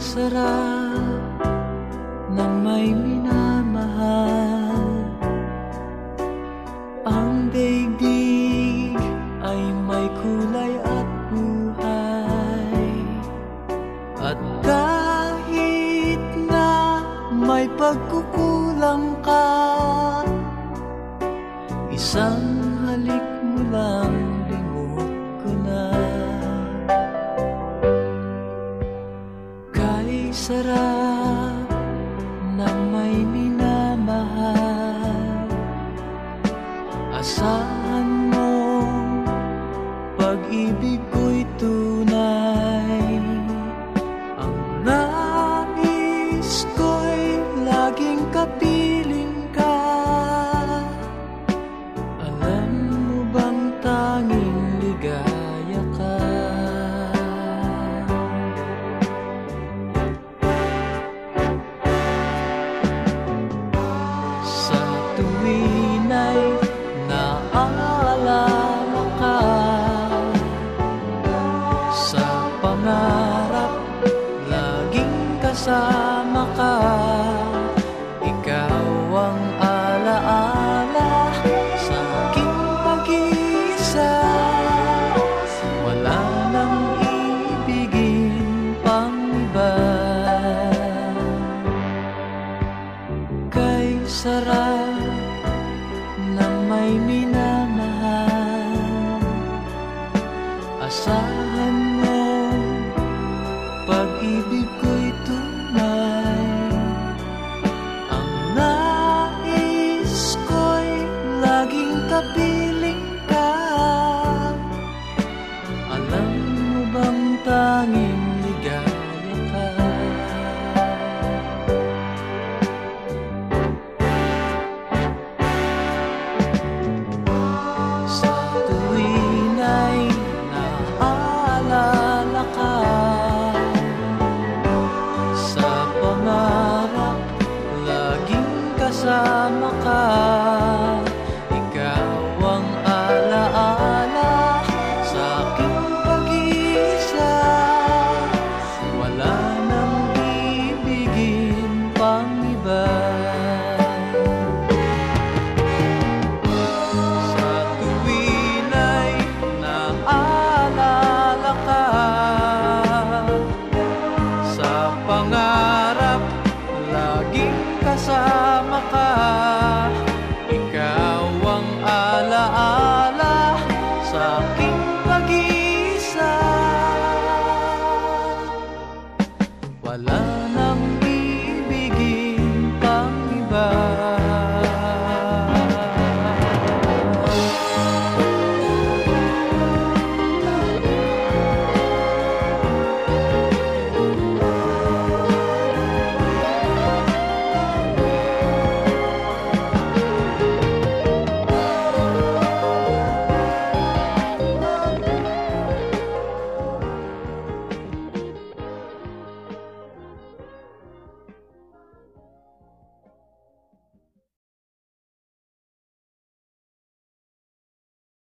sarap ng may minamahal. Ang daigdig ay may kulay at buhay. At kahit na may pagkukulang ka Isang halik mo lang sarap ng may minamahal. Asahan mo pag-ibig Sa pangarap laging kasama ka. Ikaw ang alaala sa aking pag-iisa. Wala nang ibigin pang iba. Kay sarap ng may minamahal Asahan mo pag-ibig ko'y tunay kasama ka kasama ka. Ikaw ang alaala sa aking pag-iisa. Wala na